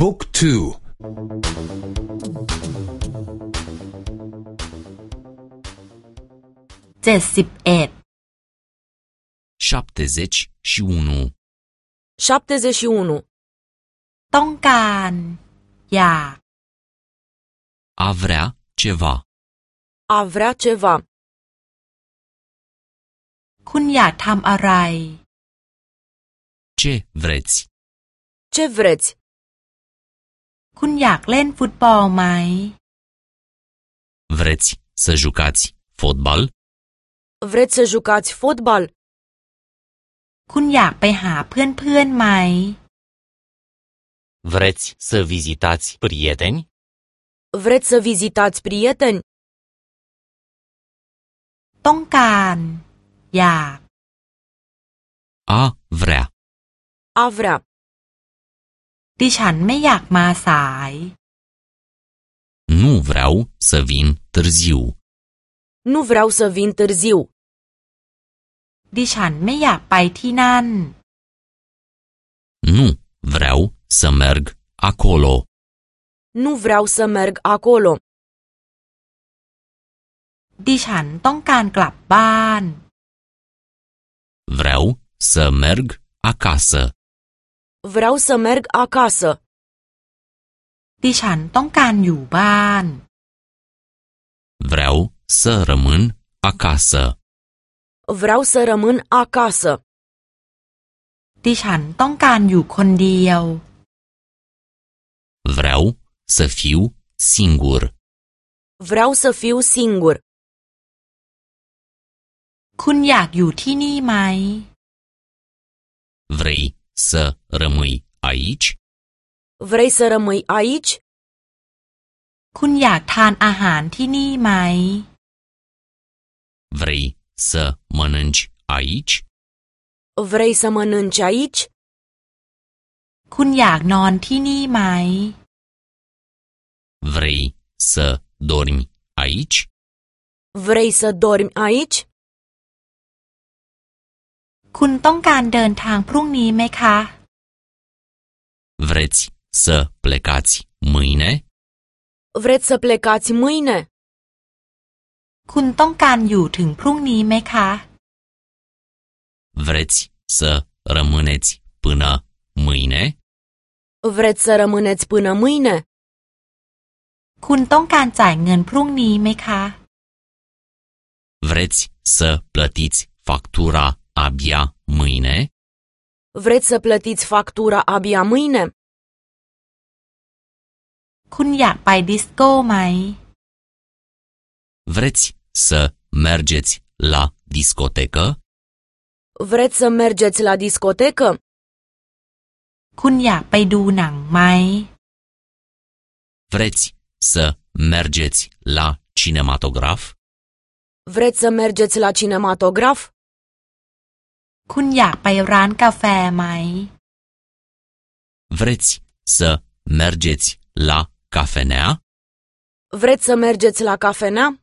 บุ๊กทูเจ็ดสิบเอ็ด șaptezeci și unu 71. ต้องการ อยาก a vrea ceva A vrea ceva. คุณอยากทำอะไร ce vreți Ce vreți? คุณอยากเล่นฟุตบอลไหม vreți să jucați fotbal Vreți să jucați fotbal? คุณอยากไปหาเพื่อนๆไหม Vreți să vizitați prieteni? Vreți să vizitați prieteni? ต้องการ อยาก a vrea A vrea. ดิฉันไม่อยากมาสาย nu vreau să vin târziu Nu vreau să vin târziu. ดิฉันไม่อยากไปที่นั่น nu vreau să merg acolo Nu vreau să merg acolo. ดิฉันต้องการกลับบ้าน vreau să merg acasă Vreau să merg acasă. ดิฉันต้องการอยู่บ้าน vreau să rămân acasă Vreau să rămân acasă. ดิฉันต้องการอยู่คนเดียว vreau să fiu singur Vreau să fiu singur. คุณอยากอยู่ที่นี่ไหม vrei să rămâi aici Vrei să rămâi aici? คุณอยากทานอาหารที่นี่ไหม vrei să mănânci aici Vrei să mănânci aici? คุณอยากนอนที่นี่ไหม vrei să dormi aici Vrei să dormi aici? คุณต้องการเดินทางพรุ่งนี้ไหมคะ vreți să plecați mâine Vreți să plecați mâine? คุณต้องการอยู่ถึงพรุ่งนี้ไหมคะ vreți să rămâneți până mâine Vreți să rămâneți până mâine? คุณต้องการจ่ายเงินพรุ่งนี้ไหมคะ vreți să plătiți factura abia mâine Vreți să plătiți factura abia mâine? คุณอยากไปดิสโก้ไหม vreți să mergeți la discotecă Vreți să mergeți la discotecă? คุณอยากไปดูหนังไหม vreți să mergeți la cinematograf Vreți să mergeți la cinematograf? คุณอยากไปร้านกาแฟไหม vreți să mergeți la cafenea Vreți să mergeți la cafenea?